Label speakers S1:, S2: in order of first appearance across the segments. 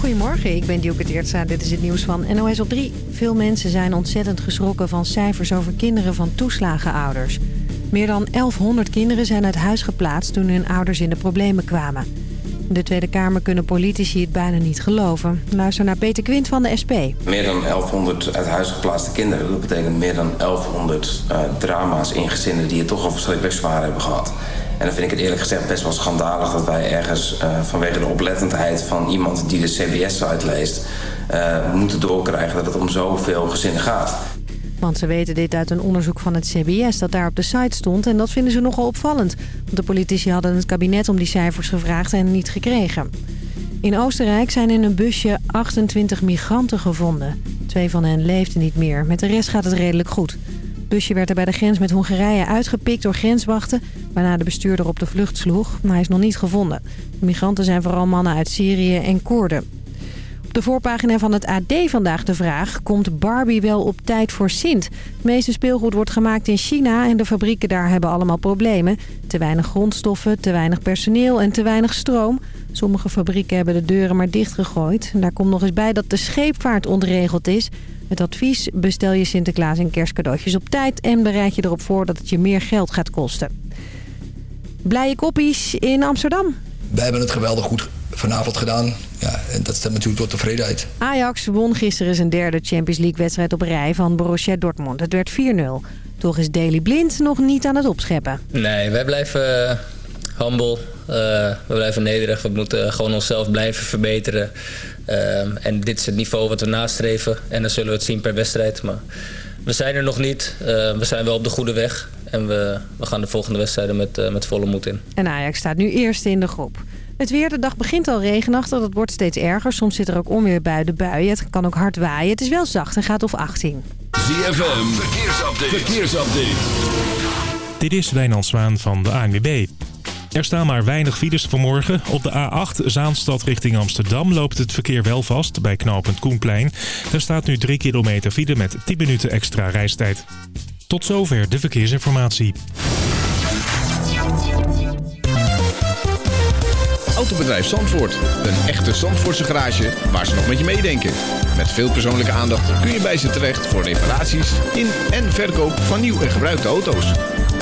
S1: Goedemorgen, ik ben Dielke Teertstra. Dit is het nieuws van NOS op 3. Veel mensen zijn ontzettend geschrokken van cijfers over kinderen van toeslagenouders. Meer dan 1100 kinderen zijn uit huis geplaatst toen hun ouders in de problemen kwamen. De Tweede Kamer kunnen politici het bijna niet geloven. Luister naar Peter Quint van de SP.
S2: Meer dan 1100 uit huis geplaatste kinderen. Dat betekent meer dan 1100 uh, drama's in gezinnen die het toch al verschrikkelijk zwaar hebben gehad. En dan vind ik het eerlijk gezegd best wel schandalig dat wij ergens uh, vanwege de oplettendheid van iemand die de CBS-site leest... Uh, moeten doorkrijgen dat het om zoveel gezinnen gaat.
S1: Want ze weten dit uit een onderzoek van het CBS dat daar op de site stond. En dat vinden ze nogal opvallend. Want de politici hadden het kabinet om die cijfers gevraagd en niet gekregen. In Oostenrijk zijn in een busje 28 migranten gevonden. Twee van hen leefden niet meer. Met de rest gaat het redelijk goed. Busje werd er bij de grens met Hongarije uitgepikt door grenswachten... waarna de bestuurder op de vlucht sloeg, maar hij is nog niet gevonden. De migranten zijn vooral mannen uit Syrië en Koerden. Op de voorpagina van het AD vandaag de vraag... komt Barbie wel op tijd voor Sint? Het meeste speelgoed wordt gemaakt in China... en de fabrieken daar hebben allemaal problemen. Te weinig grondstoffen, te weinig personeel en te weinig stroom. Sommige fabrieken hebben de deuren maar dichtgegooid. En daar komt nog eens bij dat de scheepvaart ontregeld is. Het advies bestel je Sinterklaas en kerstcadeautjes op tijd... en bereid je erop voor dat het je meer geld gaat kosten. Blije koppies in Amsterdam.
S3: Wij hebben het geweldig goed vanavond gedaan. Ja, en dat stemt natuurlijk tot tevredenheid.
S1: Ajax won gisteren zijn derde Champions League-wedstrijd op rij van Borussia Dortmund. Het werd 4-0. Toch is Daley Blind nog niet aan het opscheppen.
S4: Nee, wij blijven uh, humble. Uh, we blijven nederig. We moeten gewoon onszelf blijven verbeteren. Uh, en dit is het niveau wat we nastreven. En dan zullen we het zien per wedstrijd. Maar we zijn er nog niet. Uh, we zijn wel op de goede weg. En we, we gaan de volgende wedstrijden met, uh, met volle moed in.
S1: En Ajax staat nu eerst in de groep. Het weer, de dag begint al regenachtig. Dat wordt steeds erger. Soms zit er ook onweer bij de buien. Het kan ook hard waaien. Het is wel zacht en gaat op 18.
S5: ZFM, verkeersupdate. verkeersupdate.
S6: Dit is Wijnand Zwaan van de ANWB. Er staan maar weinig files vanmorgen. Op de A8 Zaanstad richting Amsterdam loopt het verkeer wel vast bij knooppunt Koenplein. Er staat nu 3 kilometer file met 10 minuten extra reistijd. Tot zover de verkeersinformatie.
S7: Autobedrijf Zandvoort. Een echte Zandvoortse garage waar ze nog met je meedenken. Met veel persoonlijke aandacht kun je bij ze terecht voor reparaties in en verkoop van nieuw en gebruikte auto's.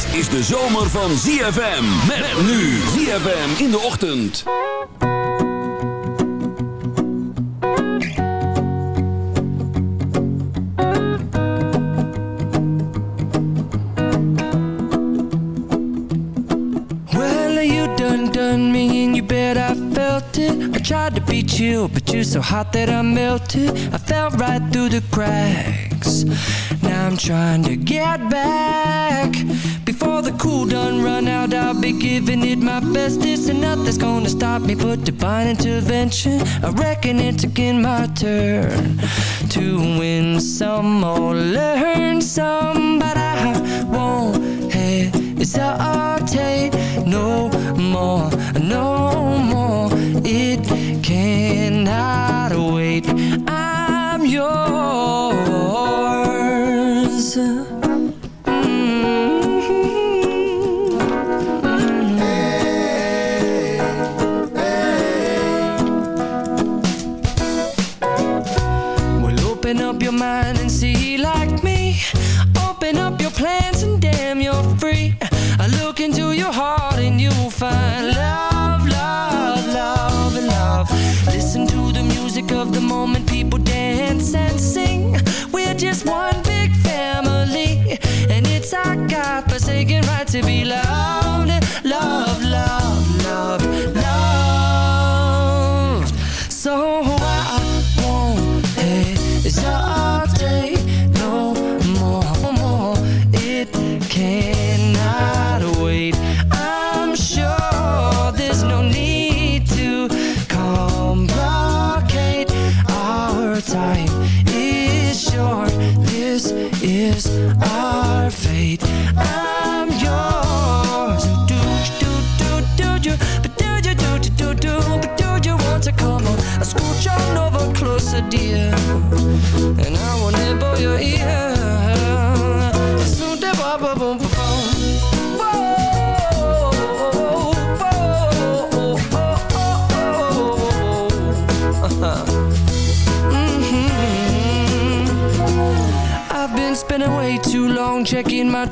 S5: Dit is de zomer van ZFM. Met nu ZFM in de ochtend.
S8: I tried to be chill, but you're so hot that I melted. I fell right through the cracks. Now I'm trying to get back. Before the cool done run out, I'll be giving it my best This And nothing's gonna stop me but divine intervention. I reckon it's again my turn to win some or learn some. But I won't hesitate no more, no to be loved,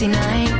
S9: sexy night.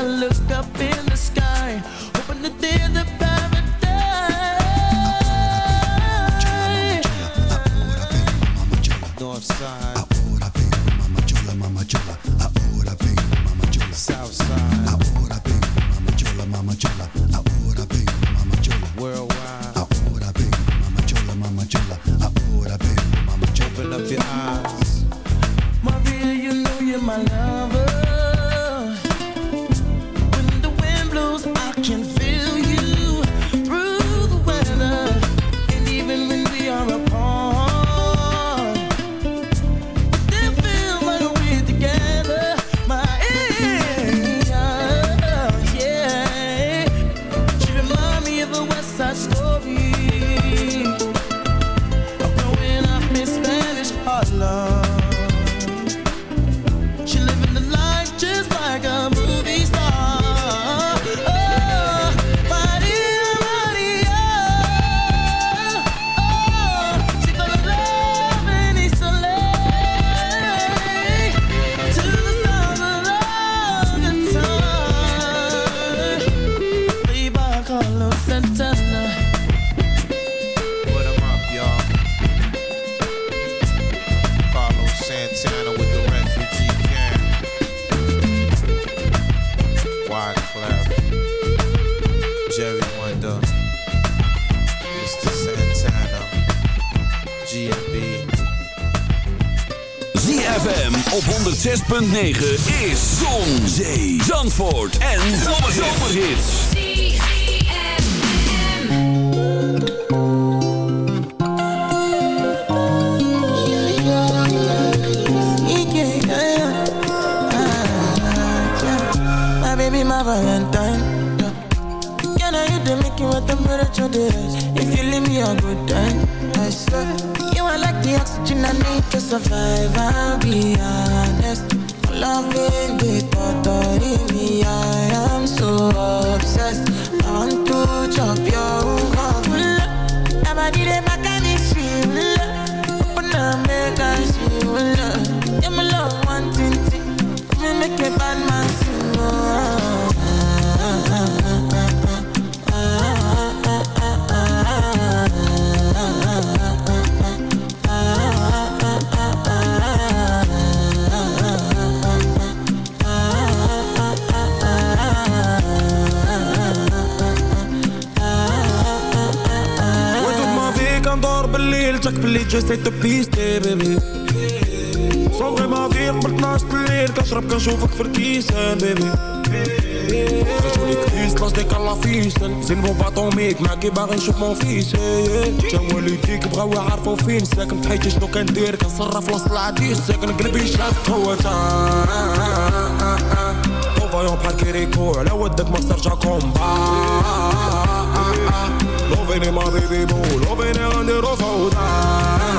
S10: I
S11: look up in the sky.
S5: 9 is Zon, Zee, Zandvoort en Zomerhits. Ah, ah, ah.
S11: My baby, my valentine. Can I hit the making with temperature days? If you leave me a good time, I You are like the oxygen I need to survive. I'll be honest. Loving without me I am so obsessed want to chop your love
S12: باللي ستريت تو بيستي بيبي صغري ما فيه قبل 12 الليل كنشرب كنشوفك في الكيسان بيبي خرجوني كريس لاش ديك الله فيسن زين بو باطوميك معاكي باغي نشوف مون فيس إيه. تا والديك بغاو يعرفو فين. ساكن بحيتي شنو كندير؟ كنصرف وسط العديس ساكن قلبي شاف هو تا. فايون بحال كيريكو على ودك ما ترجع كومبا Lo bene my baby boo Lo bene grande rosa
S8: Ook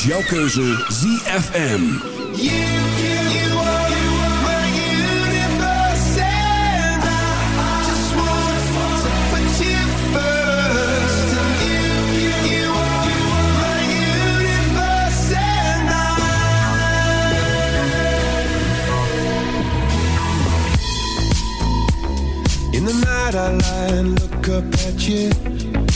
S8: is jouw keuze ZFM.
S13: In the night I lie and look up at you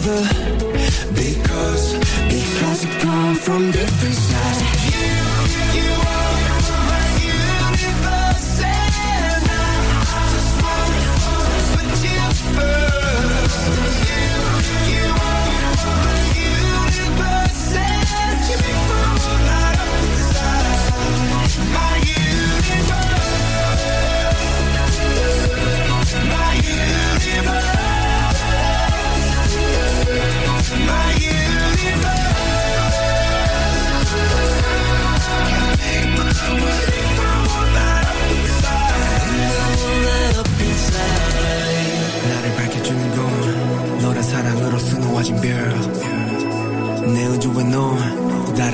S13: Together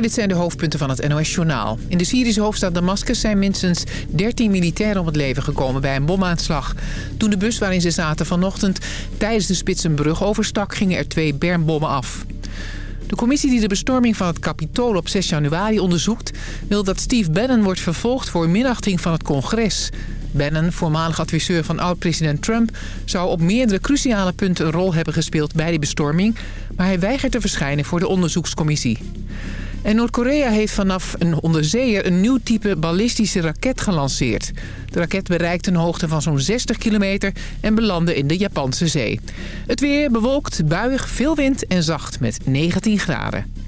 S14: Dit zijn de hoofdpunten van het NOS-journaal. In de Syrische hoofdstad Damascus zijn minstens 13 militairen om het leven gekomen bij een bomaanslag. Toen de bus waarin ze zaten vanochtend tijdens de Spitsenbrug overstak, gingen er twee bermbommen af. De commissie die de bestorming van het Capitool op 6 januari onderzoekt... wil dat Steve Bannon wordt vervolgd voor minachting van het congres. Bannon, voormalig adviseur van oud-president Trump... zou op meerdere cruciale punten een rol hebben gespeeld bij die bestorming... maar hij weigert te verschijnen voor de onderzoekscommissie. En Noord-Korea heeft vanaf een onderzeeër een nieuw type ballistische raket gelanceerd. De raket bereikt een hoogte van zo'n 60 kilometer en belandde in de Japanse zee. Het weer bewolkt, buiig, veel wind en zacht met 19 graden.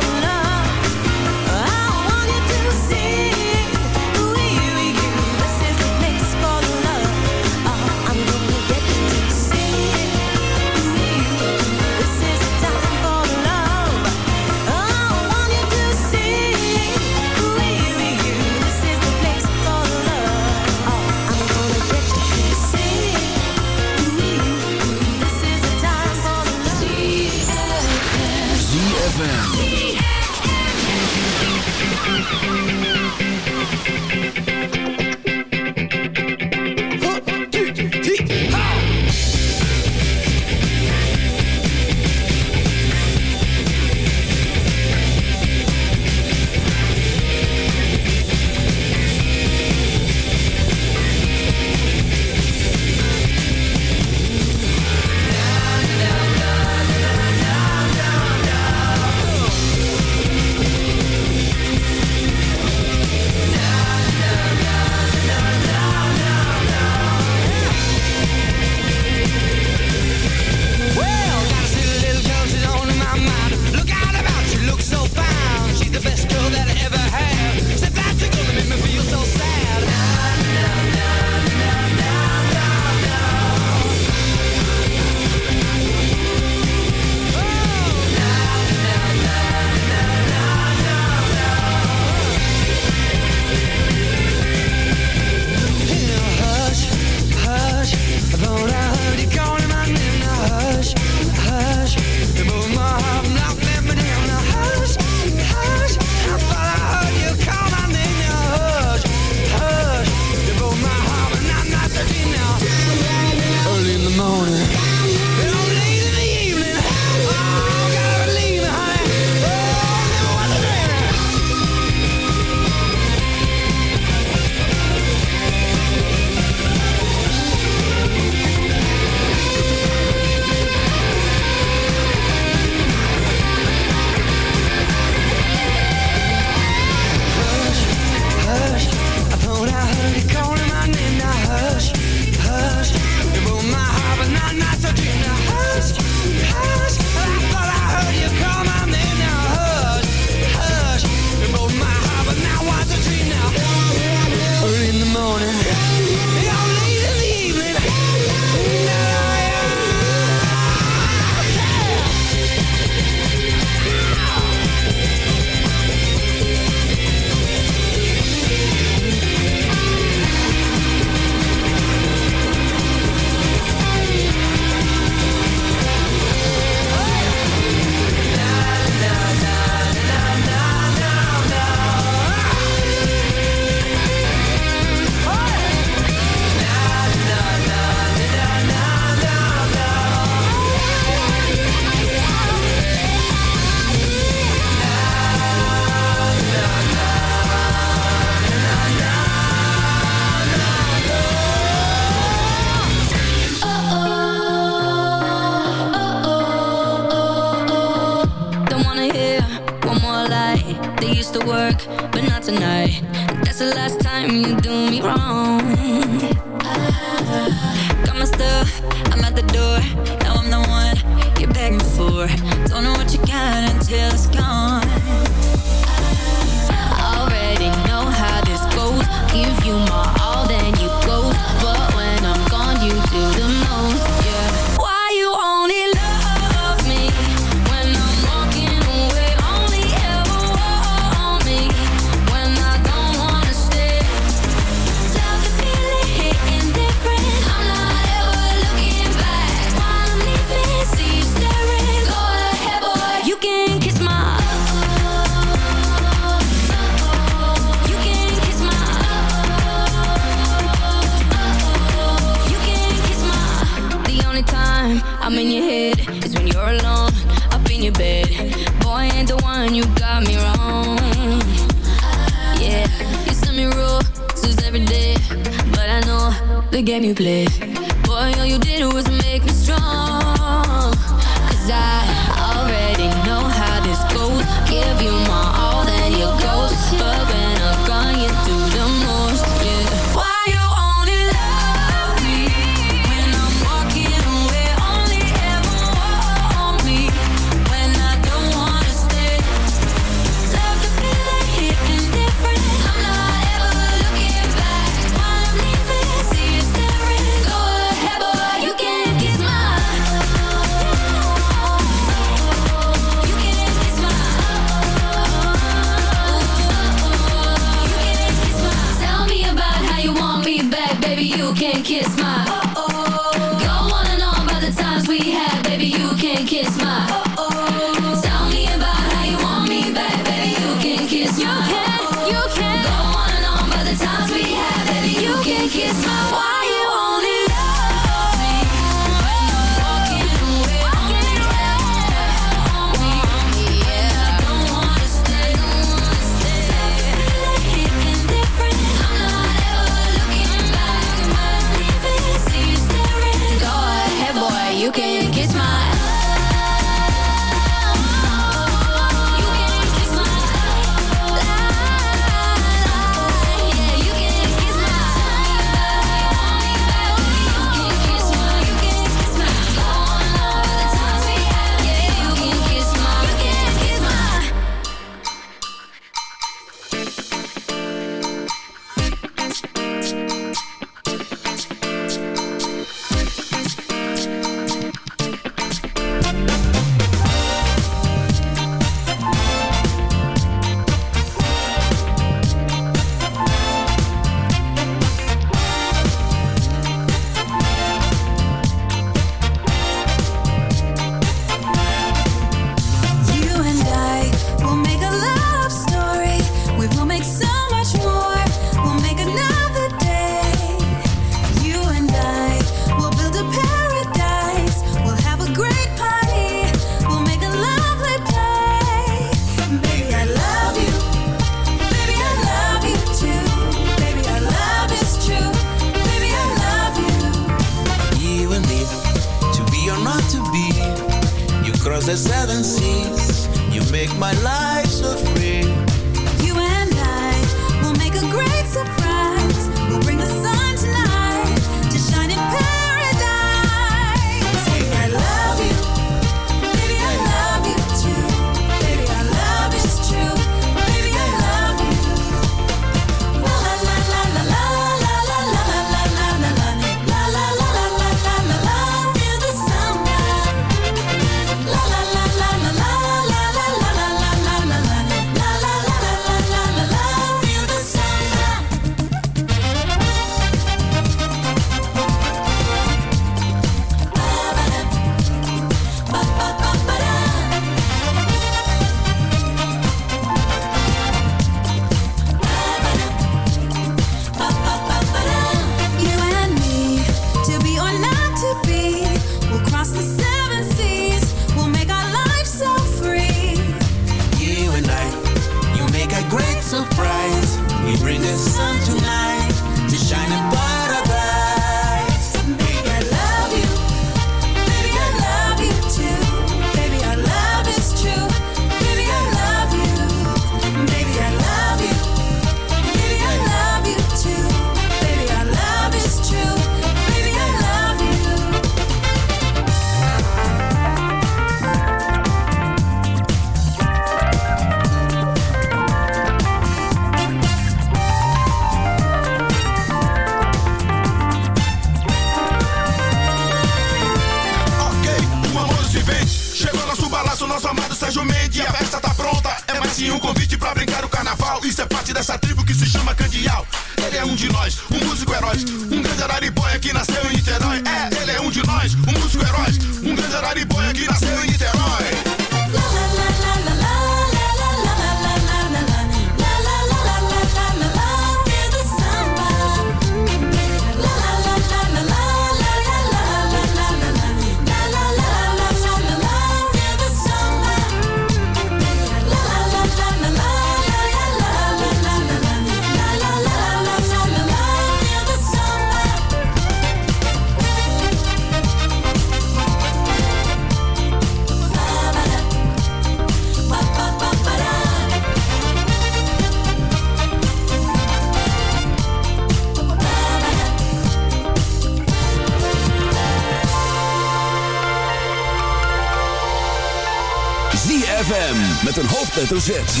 S5: Hoofdletter Z.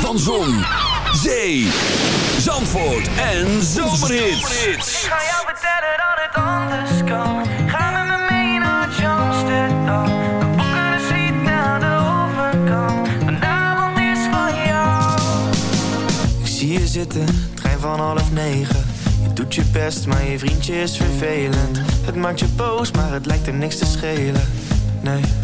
S5: Van Zon, Zee, Zandvoort en Zomerhits.
S10: Ik ga jou vertellen dat het anders kan. Ga met me mee naar Amsterdam. We boeken een suite aan de overkant. Vanavond is van jou.
S15: Ik zie je zitten, trein van half negen. Je doet je best, maar je vriendje is vervelend. Het maakt je boos, maar het lijkt hem niks te schelen. Nee.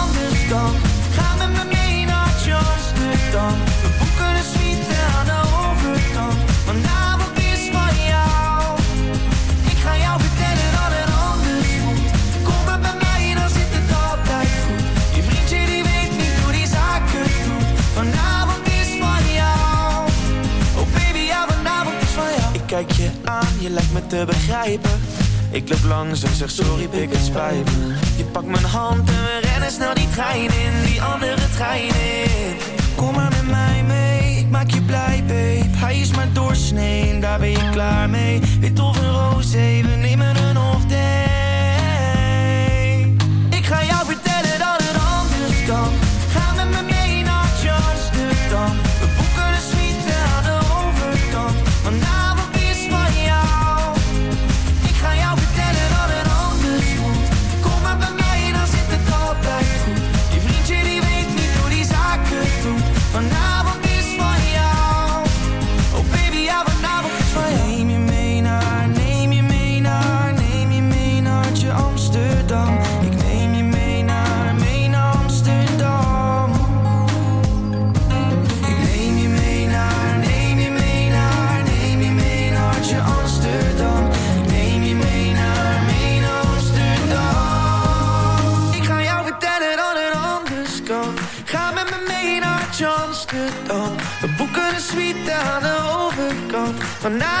S15: te begrijpen. Ik loop langs en zeg sorry, pik het spijt me. Je pakt mijn hand en we rennen snel die trein in, die andere trein in. Kom maar met mij mee, ik maak je blij, babe. Hij is maar doorsnee, daar ben je klaar mee. Wit of een roze, we nemen een off day. Ik ga jou vertellen dat het anders kan. Overkant. Vanavond